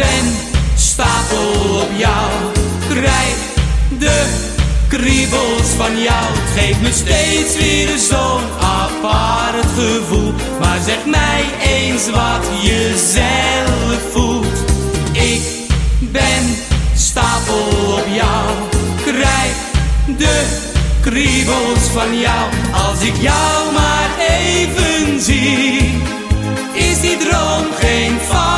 ben stapel op jou. Krijg de kriebels van jou. Geef me steeds weer zo'n apart gevoel. Maar zeg mij eens wat je zelf voelt. Ik ben stapel op jou. Krijg de kriebels van jou. Als ik jou maar even zie, is die droom geen fout.